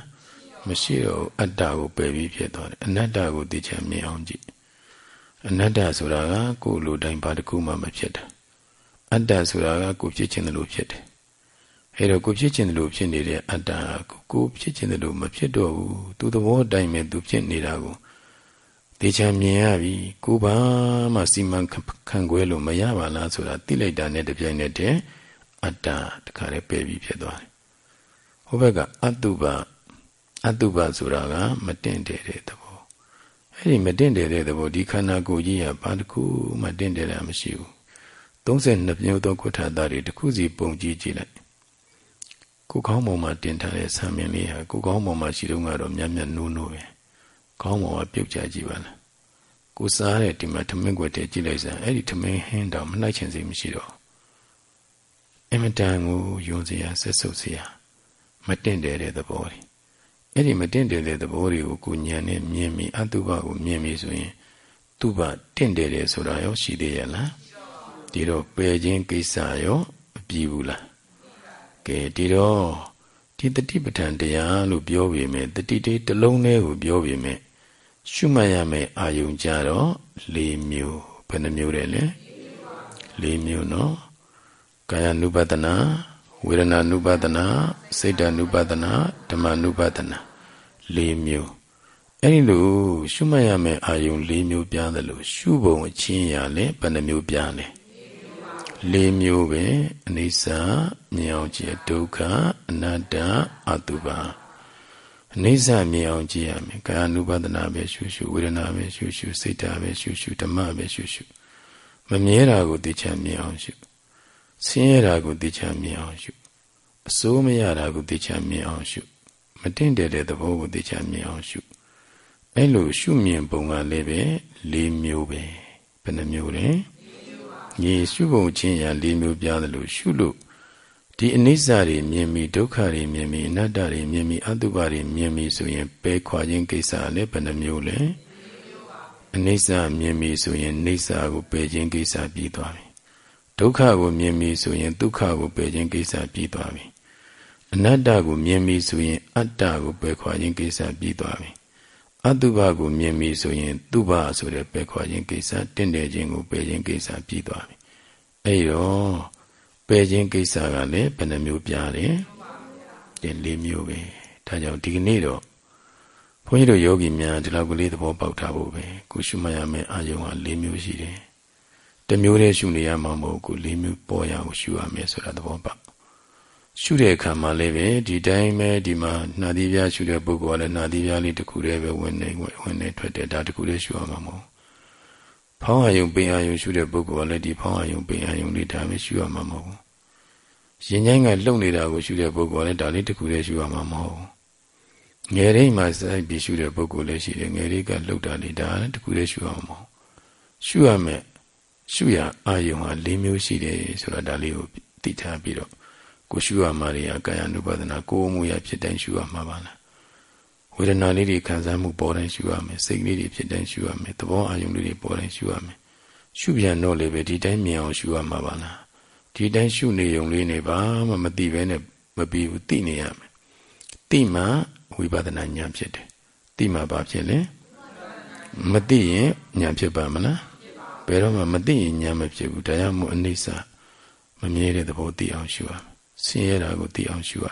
မရှိတော့အတ္တကိုပယ်ပြီးဖြစ်သွားတယ်အနတ္တကိုသိချင်မြင်အောင်ကြည့်အနတ္တဆိုတာကကိုယ်လိုတိုင်းဘာတစ်ခုမှမဖြစ်တာအတ္တဆိုတာကကိုဖြစ်ခြင်းလို့ဖြစ်တယ်အဲတော့ကိုဖြစ်ခြင်းလို့ဖြစ်နေတဲ့အတ္တကိုကိုဖြစ်ခြင်းလို့မဖြစ်တော့ဘူးသူသဘောတိုင်းပဲသူဖြစ်နေတာကို တေချာမြင်ရပြီကိုဘာမှစီမံခန့်ခွဲလို့မရပါလားဆိုတာသိလိုက်တာနဲ့တပြိုင်နက်တည်းအတ္တတခါလေးပယ်ပြီးဖြစ်သွားတယ်ဟိုဘက်ကအတုပအတုပဆိုတာကမတင့်တယ်တဲ့သဘောအဲ့ဒီမတင့်တယ်တဲ့သဘောဒီခန္ဓာကိုယ်ကြီးကဘာတစ်ခုမှတင့်တယ်တာမရှိဘူး32မျိုးသောကုဋ္ဌာသားတွေတစ်ခုစီပုံကြည့်ကြည့်လိုက်ကိုကောင်းပေါ်မှာတင်ထားတဲ့ဆံမင်းလေးဟာကိုကောင်းပေါ်မှာရှိတော့ကတော့မြတ်မြတ်နိုးနိုးပဲ ကောင်းပေါ်မှာပြုတ်ကြကြည့်ပါလားကိုစားတဲ့ဒီမှာထမင်းကွက်တည်းကြည့်လိုက်စမ်းအဲ့ဒီထမင်းဟင်းတောင်မနှိုက်ချင်စိမရှိတော့အမတန်ကိုယုံစရာဆက်ဆုပ်စရာမတင့်တယ်တဲ့သဘောတွေအဲ့ဒီမတင့်တယ်တဲ့သဘောတွေကိုကိုညံနဲ့မြင်ပြီးအတုပကိုမြင်ပြီးဆိုရင်သူပတင့်တယ်တယ်ဆိုတာရောရှိသေးရဲ့လားဒီတော့ပယ်ခြင်းကိစ္စရောမပြီးဘူးလားကဲဒီတော့ ဒီတတိပဋ္ဌာန်တရားလို့ပြောပြီးမြဲတတိတေးတစ်လုံးလေးကိုပြောပြီးမြဲရှုမှတ်ရမယ်အာယုံကြတော့၄မျိုးဘယ်နှမျိုးတယ်လဲ၄မျိုးနော်ကာယ ानु ပဒနာဝေဒနာ ानु ပဒနာစိတ်တ ानु ပဒနာဓမ္မ ानु ပဒနာ၄မျိုးအဲ့ဒီလိုရှုမှတ်ရမယ့်အာယုံ၄မျိုးပြားတယ်လို့ရှုပုံအချင်းရလဲဘယ်နှမျိုးပြားလဲ၄ မျိုးပဲအနိစ္စမြင်အောင်ကြည့်ဒုက္ခအနတ္တအတုပါအနိစ္စမြင်အောင်ကြည့်ရမယ်ကာယ ानु ပဒနာပဲရှုရှုဝေဒနာပဲရှုရှုစိတ်ဓာပဲရှုရှုဓမ္မပဲရှုရှုမမြဲတာကိုသိချမြင်အောင်ရှုဆင်းရဲတာကိုသိချမြင်အောင်ရှုအစိုးမရတာကိုသိချမြင်အောင်ရှုမတင့်တယ်တဲ့သဘောကိုသိချမြင်အောင်ရှုအဲ့လိုရှုမြင်ပုံကလည်းပဲ၄မျိုးပဲဘယ်နှမျိုးလဲ ညီရှုပုံချင်းရာ၄မျိုးပြတယ်လို့ရှုလို့ဒီအနိစ္စတွေမြင်ပြီးဒုက္ခတွေမြင်ပြီးအနတ္တတွေမြင်ပြီးအတုပတွေမြင်ပြီးဆိုရင်ပယ်ခွာခြင်းကိစ္စလည်းဘယ်နှမျိုးလဲအနိစ္စမြင်ပြီးဆိုရင်နေစ္စကိုပယ်ခြင်းကိစ္စပြီးသွားပြီဒုက္ခကိုမြင်ပြီးဆိုရင်ဒုက္ခကိုပယ်ခြင်းကိစ္စပြီးသွားပြီအနတ္တကိုမြင်ပြီးဆိုရင်အတ္တကိုပယ်ခွာခြင်းကိစ္စပြီးသွားပြီ အတုပကိုမြင်ပြီးဆိုရင် တုပဆိုတဲ့ပယ်ခွာခြင်းကိစ္စတင့်တယ်ခြင်းကိုပယ်ခြင်းကိစ္စပြီးသွားပြီအဲ့တော့ပယ်ခြင်းကိစ္စကလည်းဘယ်နှမျိုးပြားတယ်ဒီ၄မျိုးပဲဒါကြောင့်ဒီကနေ့တော့ဘုန်းကြီးတို့ယောဂီများဒီလောက်ကလေးသဘောပေါက်ထားဖို့ပဲကိုရှုမှတ်ရမယ့်အာယုံက၄မျိုးရှိတယ်တမျိုးတည်းရှုနေရမှာမဟုတ်ကို၄မျိုးပေါ်ရအောင်ရှုရမယ်ဆိုတာသဘောပေါက် ရှုတဲ့အခါမှာလည်းပဲဒီတိုင်းပဲဒီမှာနှာသီးပြားရှုတဲ့ပုဂ္ဂိုလ်ကလည်းနှာသီးပြားလေးတစ်ခုတည်းပဲဝင်နေဝင်နေထွက်တယ်ဒါတစ်ခုတည်းရှုရမှာမဟုတ်ဖောင်းအာယုံပင်အာယုံရှုတဲ့ပုဂ္ဂိုလ်ကလည်းဒီဖောင်းအာယုံပင်အာယုံလေးဒါပဲရှုရမှာမဟုတ်ရင်ချိုင်းကလှုပ်နေတာကိုရှုတဲ့ပုဂ္ဂိုလ်ကလည်းဒါလေးတစ်ခုတည်းရှုရမှာမဟုတ်ငယ်ရိပ်မှာစိုက်ပြီးရှုတဲ့ပုဂ္ဂိုလ်လည်းရှိတယ်ငယ်ရိပ်ကလှုပ်တာလေးဒါလည်းတစ်ခုတည်းရှုရမှာမဟုတ်ရှုရမယ်ရှုရအာယုံဟာ၄မျိုးရှိတယ်ဆိုတာဒါလေးကိုသိထားပြီးတော့ ကိုရှုရမှာတွေကကာယ ानु ပါဒနာကိုယ်မှုရဖြစ်တိုင်းရှုရမှာပါလားဝေဒနာလေးတွေခံစားမှုပေါ်တိုင်းရှုရမယ်စိတ်လေးတွေဖြစ်တိုင်းရှုရမယ်သဘောအာယုံလေးတွေပေါ်တိုင်းရှုရမယ်ရှုပြန်တော့လေပဲဒီတိုင်းမြင်အောင်ရှုရမှာပါလားဒီတိုင်းရှုနေုံလေးနေပါမှမသိပဲနဲ့မပြီးဘူးသိနေရမယ်သိမှဝိပဿနာဉာဏ်ဖြစ်တယ်သိမှဘာဖြစ်လဲမသိရင်ဉာဏ်ဖြစ်ပါမလားဘယ်တော့မှမသိရင်ဉာဏ်မဖြစ်ဘူးဒါကြောင့်မို့အနိစ္စမမြဲတဲ့သဘောသိအောင်ရှုရ ဆင်းရဲတာကိုသိအောင်ရှုရ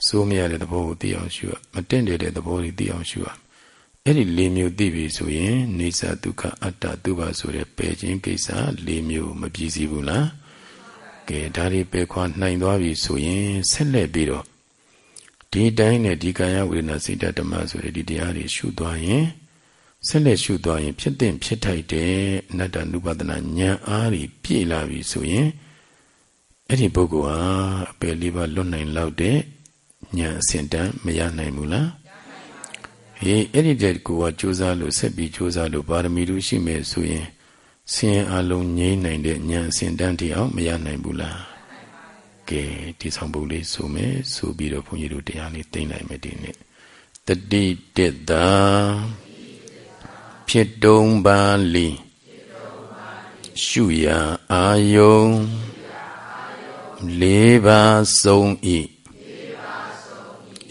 အစိုးမရတဲ့သဘောကိုသိအောင်ရှုရမတင့်တယ်တဲ့သဘောကိုသိအောင်ရှုရအဲ့ဒီ၄မျိုးသိပြီဆိုရင်နေသဒုက္ခအတ္တသူပါဆိုတဲ့ပယ်ခြင်းကိစ္စ၄မျိုးမပြည့်စည်ဘူးလားကဲဒါတွေပယ်ခွာနိုင်သွားပြီဆိုရင်ဆက်လက်ပြီးတော့ဒီတိုင်းနဲ့ဒီကာယဝေဒနာစိတ်ဓမ္မဆိုတဲ့ဒီတရားတွေရှုသွားရင်ဆက်လက်ရှုသွားရင် ဖြစ်တဲ့ဖြစ်ထိုက်တဲ့အနတ္တနုပဒနာဉာဏ်အားဖြည့်ပြည့်လာပြီဆိုရင် အဲ့ဒီပုဂ္ဂိုလ်ဟာအပယ်လေးပါလွတ်နိုင်လောက်တဲ့ဉာဏ်အစဉ်တန်းမရနိုင်ဘူးလားဟေးအဲ့ဒီတဲ့ကိုကကြိုးစားလို့ဆက်ပြီးကြိုးစားလို့ပါရမီတို့ရှိမယ်ဆိုရင်ဆင်းအလုံးငြိမ့်နိုင်တဲ့ဉာဏ်အစဉ်တန်းတည်းအောင်မရနိုင်ဘူးလားကဲဒီဆောင်ပုတ်လေးဆိုမယ်ဆိုပြီးတော့ဘုန်းကြီးတို့တရားလေးသိနိုင်မယ်ဒီနေ့တတိတက်တာဖြစ်တုံးပါလီရှုရာအာယုံ လေးပါဆုံးဤ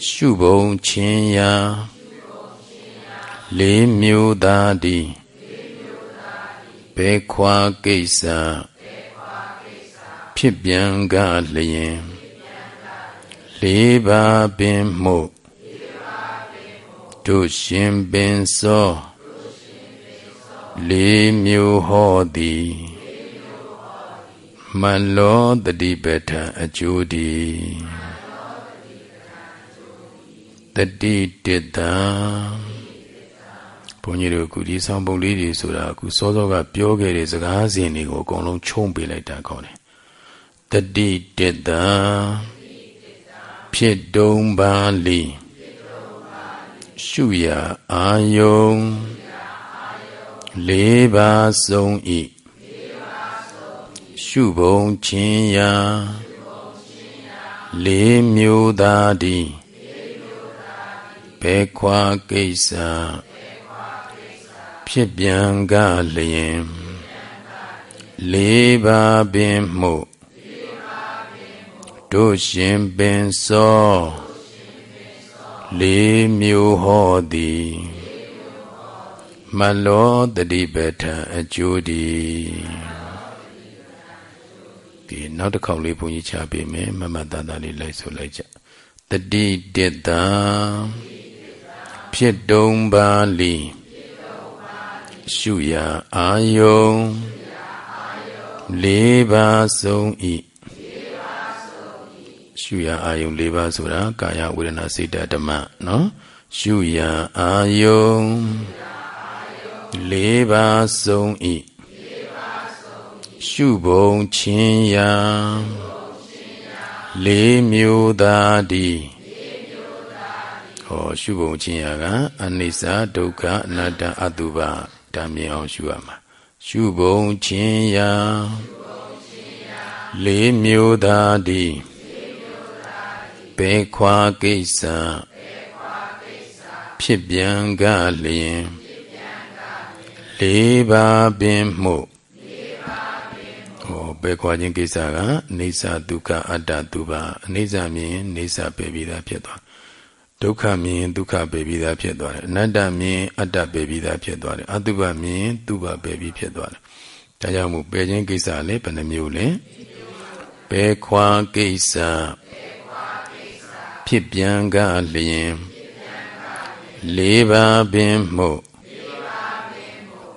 ရှုဘုံချင်းရာလေးမျိုးသားဒီဘေခွာကိစ္စဖြစ်ပြန်ကလျင်လေးပါပင်မှုတို့ရှင်ပင်စောလေးမျိုးဟောသည် မလောတတိပဋ္ဌာအကျိုးဒီတတိတတံဘုန်းကြီးတို့အခုဒီဆောင်ပုံလေးတွေဆိုတာအခုစောစောကပြောခဲ့တဲ့စကားစဉ်တွေကိုအကုန်လုံးချုံပေးလိုက်တာကောင်းတယ်တတိတတံဖြစ်တုံးပါလီရှုရအာယုံလေးပါဆုံးဤ ရှုဘုံချင်းရာလေးမျိုးသားဒီဘေခွာကိစ္စဖြစ်ပြန်ကလျင်လေးပါပင်မှုတို့ရှင်ပင်စောလေးမျိုးဟောသည်မလောတတိပဋ္ဌာအကျိုးဒီ ဒီနောက်တစ်ခေါက်လေးဘုန်းကြီးချပေးမယ်မမတတလေးလိုက်ဆိုလိုက်ကြတတိတတံဖြစ်တုံးပါလီရှုရာအာယုံလေးပါဆုံးဤရှုရာအာယုံ၄ပါးဆိုတာကာယဝေဒနာစိတ်ဓမ္မနော်ရှုရာအာယုံ၄ပါးဆုံးဤ ရှုဘုံချင်းရာလေးမျိုးသားဒီဟောရှုဘုံချင်းရာကအနိစ္စဒုက္ခအနတ္တအတုပဒါမြင်အောင်ရှုရမှာရှုဘုံချင်းရာလေးမျိုးသားဒီဘေခွာကိစ္စဖြစ်ပြန်ကလျင်လေးပါပင်မှု ဟောဘယ်ခွာခြင်းကိစ္စကအိဋ္ဌဒုက္ခအတ္တသူပါအိဋ္ဌမြင်အိဋ္ဌပဲပြီးသားဖြစ်သွားဒုက္ခမြင်ဒုက္ခပဲပြီးသားဖြစ်သွားတယ်အနတ္တမြင်အတ္တပဲပြီးသားဖြစ်သွားတယ်အတုပမြင်သူပပဲပြီးဖြစ်သွားတယ်ဒါကြောင့်မို့ပယ်ခြင်းကိစ္စလည်းဘယ်နှမျိုးလဲဘယ်ခွာကိစ္စဖြစ်ပြန်ကလျင်လေးပါပင်မှု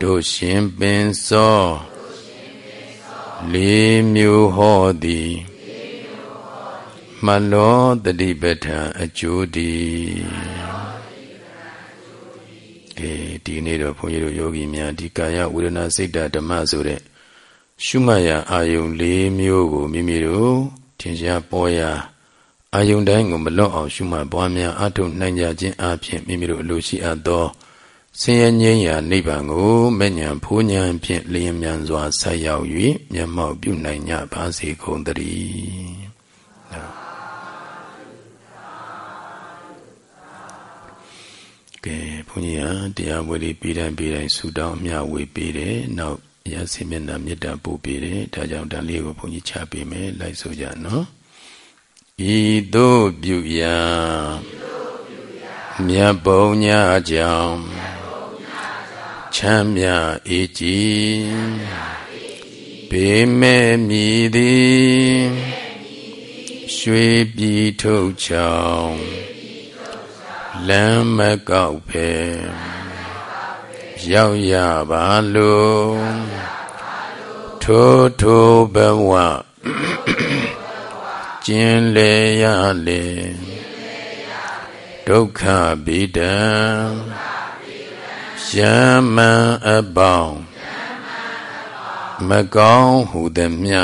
တို့ရှင်ပင်စော လေးမျိုးဟောသည်မလောတတိပဋ္ဌာအကျိုးဒီအေးဒီနေ့တော့ဘုန်းကြီးတို့ယောဂီများဒီကာယဝေဒနာစိတ်ဓာတ်ဓမ္မဆိုတဲ့ရှုမှတ်ရာအာယုံ၄မျိုးကိုမိမိတို့ထင်ရှားပေါ်ရာအာယုန်တိုင်းကိုမလွတ်အောင်ရှုမှတ်ပွားများအထုနိုင်ကြခြင်းအပြင်မိမိတို့အလိုရှိအပ်သော ဆင်းရဲငြိမ်းရာနိဗ္ဗာန်ကိုမဲ့ညာဖူးညာဖြင့်လျင်မြန်စွာဆက်ရောက်၍မျက်မှောက်ပြုနိုင်ကြပါစေကုန်သတည်းကဲဘုန်းကြီးဟာတရားဝေလေးပြီးတိုင်းပြီးတိုင်းဆူတောင်းအမျှဝေပေးတယ်နောက်ရစေမျက်နှာမေတ္တာပို့ပေးတယ်ဒါကြောင့်ဒါလေးကိုဘုန်းကြီးချပေးမယ်လိုက်ဆိုကြနော်ဤသို့ပြုရာမြတ်ဘုံညာကြောင့် ချမ်းမြအေးကြည်ဘေမဲ့မြည်သည်ရွှေပြည်ထုတ်ချောင်းလမ်းမကောက်ဖဲရောက်ရပါလို့ထိုးထိုးဘဝကျင်လေရလေဒုက္ခဗိဒံ ယမံအပေါင်းမကောင်းဟုသည်မြ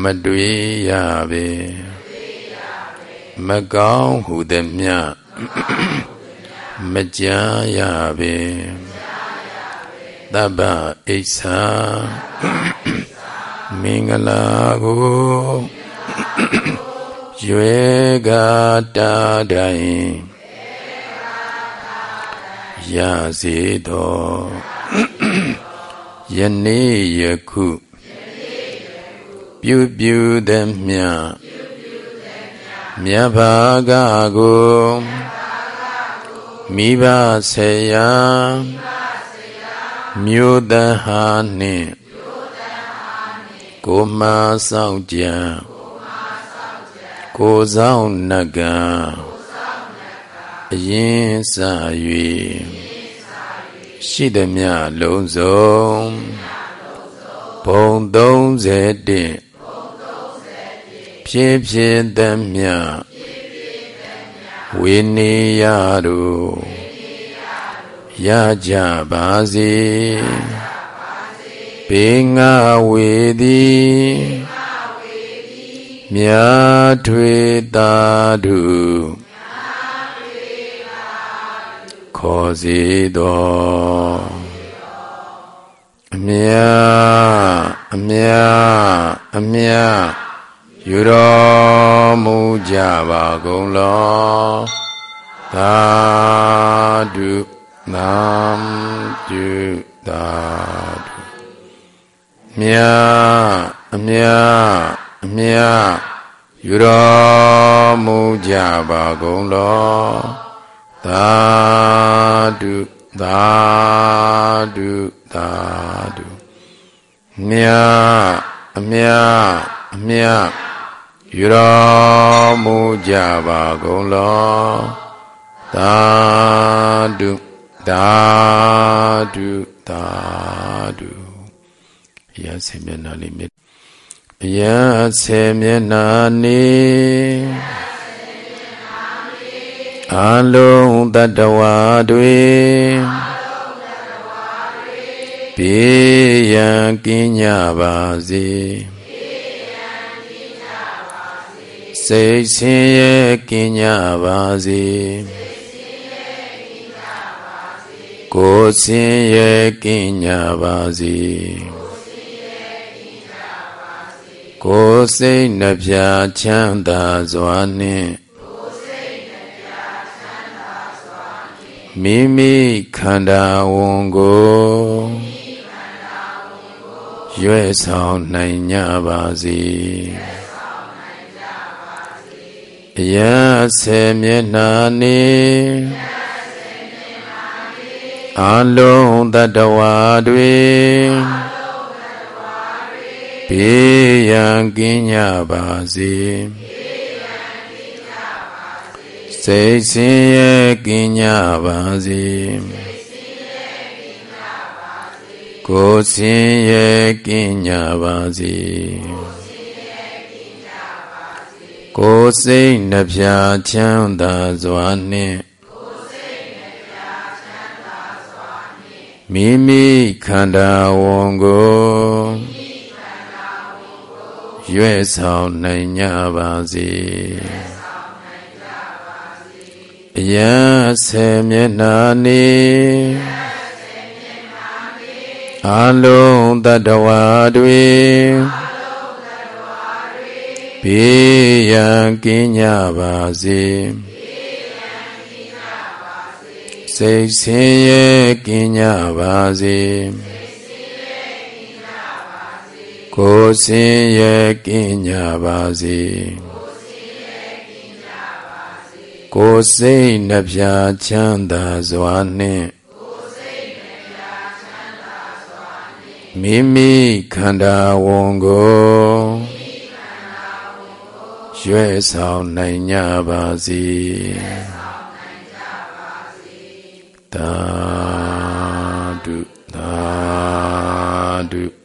မတွေ့ရပေမကောင်းဟုသည်မြမကြားရပေသဗ္ဗဣစ္ဆာမင်္ဂလာကိုရွယ်ကတာတိုင်း ရစေတော်ယနေ့ယခုပြုပြုသည်မြမြတ်ဘာကကိုမိဘဆေယမြို့တဟာနှင့်ကိုမဆောင်ကြံကိုဆောင်နကံ အရင်စ၍ရှိသည်မြလုံးစုံဘုံ31ဖြစ်ဖြစ်သည်မြဝိနေယတို့ရကြပါစေဘေငါဝေသည်မြာထွေတာတု ခေါ်စေတော်အမြအမြအမြယူတော်မူကြပါကုန်လောသာဓုနမ်တုသာဓုမြအမြအမြယူတော်မူကြပါကုန်လော သာဓုသာဓုသာဓုမြအမြအမြယူတော်မူကြပါကုန်လောသာဓုသာဓုသာဓုရစေမျက်နှာလေးမြရစေမျက်နှာနေ အလုံးတတဝါတွေဘေးရန်ကင်းကြပါစေစိတ်ဆင်းရဲကင်းကြပါစေကိုယ်ဆင်းရဲကင်းကြပါစေကိုယ်စိတ်နှပြချမ်းသာစွာနှင့် မိမိခန္ဓာဝန်ကိုရွယ်ဆောင်နိုင်ကြပါစေအရာဆေမျက်နာနေအလုံးတတဝါတွေဘေးရန်ကင်းကြပါစေ စိတ်ဆင်းရဲကင်းကြပါစေကိုယ်ဆင်းရဲကင်းကြပါစေကိုယ်စိတ်နှပြချမ်းသာစွာနှင့်မိမိခန္ဓာဝန်ကိုရွဲ့ဆောင်နိုင်ကြပါစေ အယံဆေမျက်နာနေအလုံးတတဝါတွေဘေးရန်ကင်းကြပါစေစိတ်ဆင်းရဲကင်းကြပါစေကိုယ်ဆင်းရဲကင်းကြပါစေ ကိုယ်စိတ်နှပြချမ်းသာစွာနှင့်မိမိခန္ဓာဝန်ကိုရွဲ့ဆောင်နိုင်ကြပါစေသာဓုသာဓု